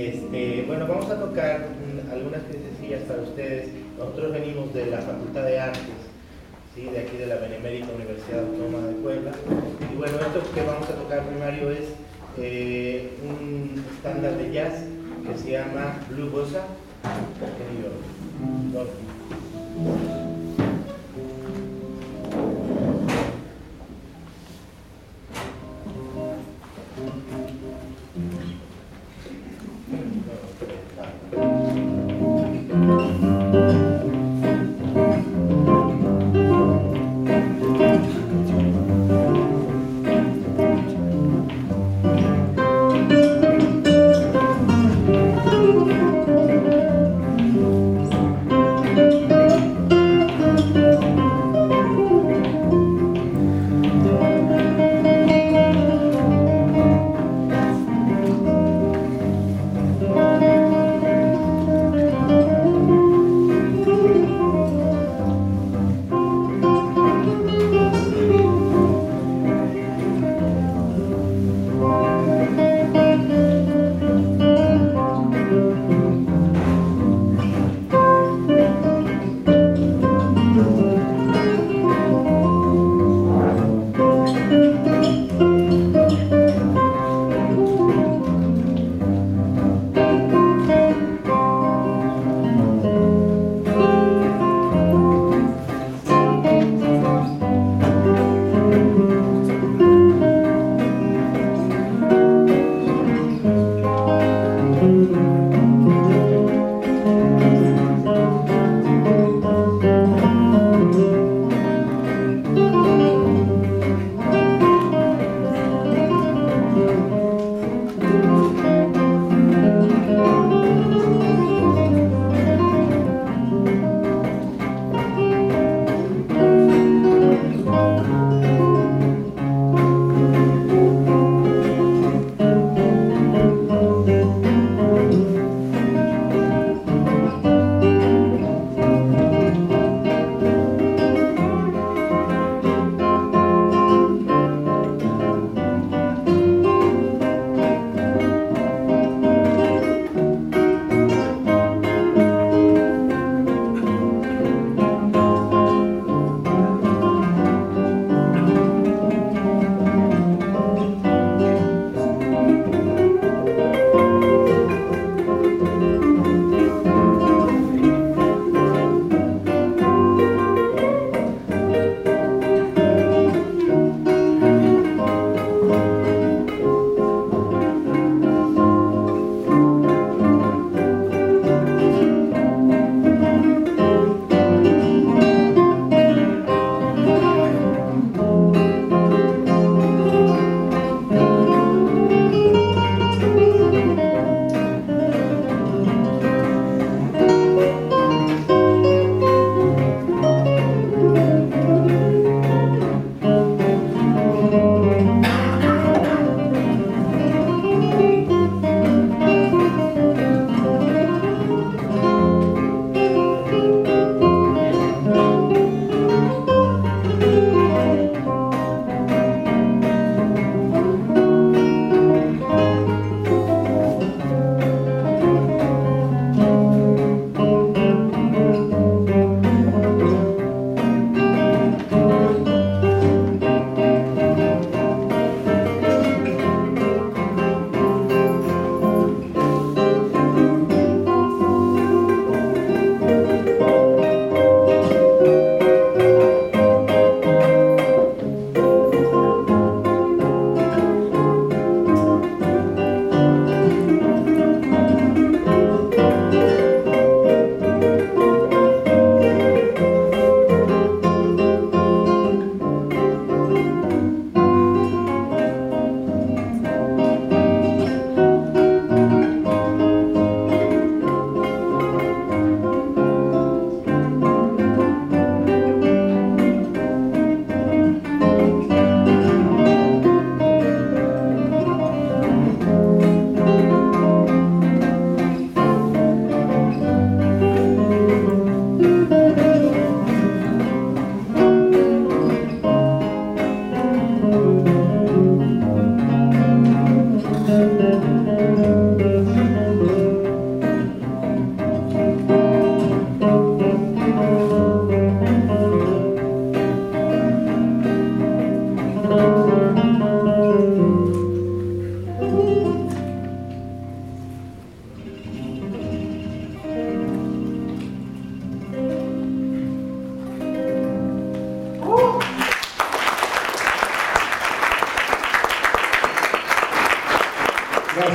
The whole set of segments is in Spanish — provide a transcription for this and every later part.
Este, bueno, vamos a tocar algunas piececillas para ustedes. Nosotros venimos de la Facultad de Artes, ¿sí? de aquí de la Benemérita Universidad Autónoma de Puebla. Y bueno, esto que vamos a tocar primario es eh, un estándar de jazz que se llama Blue Bossa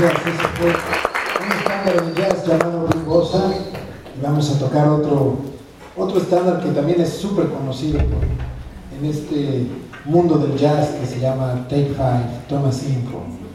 gracias. Un estándar de jazz llamado Bossa. Y vamos a tocar otro, otro estándar que también es súper conocido en este mundo del jazz que se llama Take Five, Toma 5.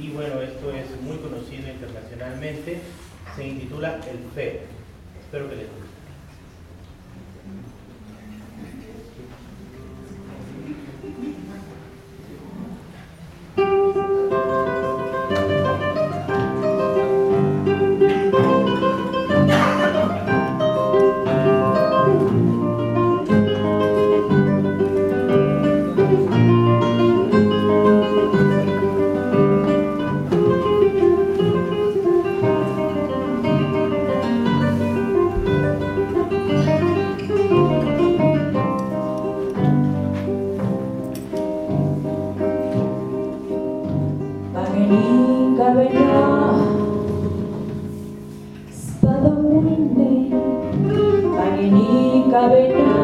Y bueno, esto es muy conocido internacionalmente. Se intitula El Feo. Espero que les guste. Tangini kabeta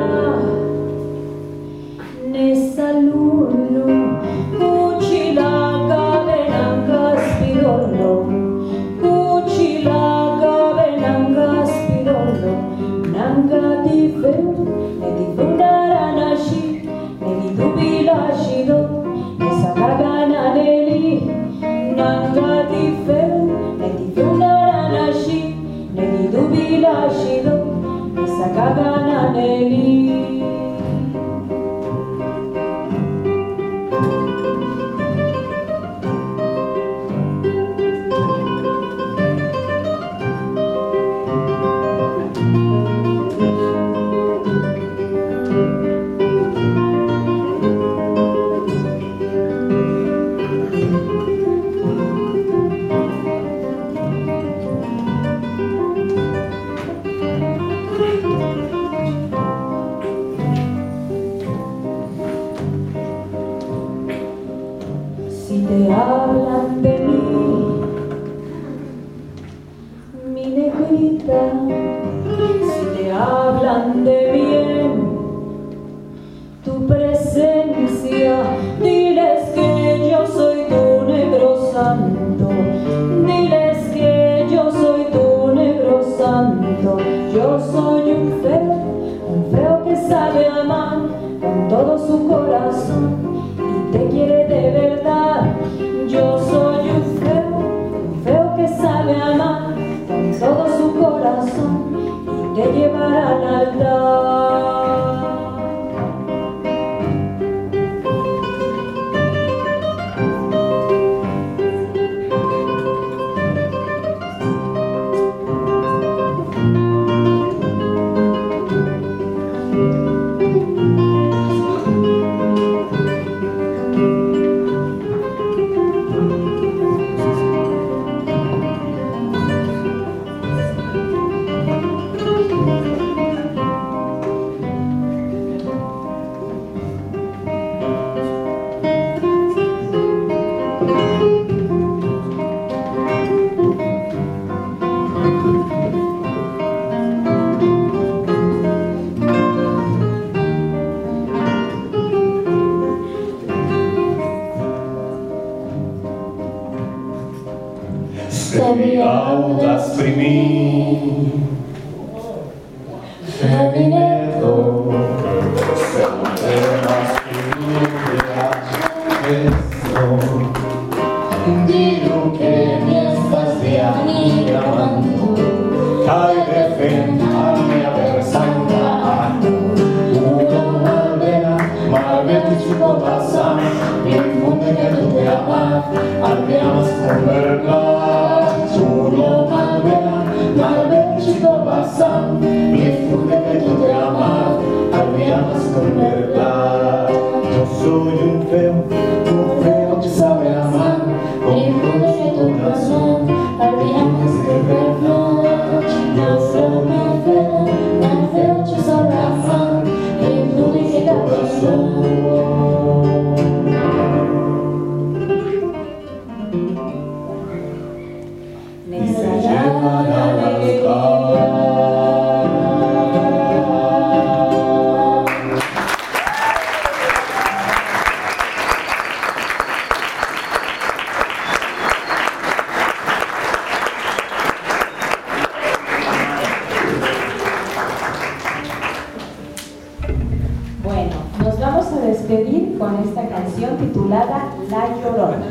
con esta canción titulada La Llorona.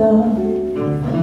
En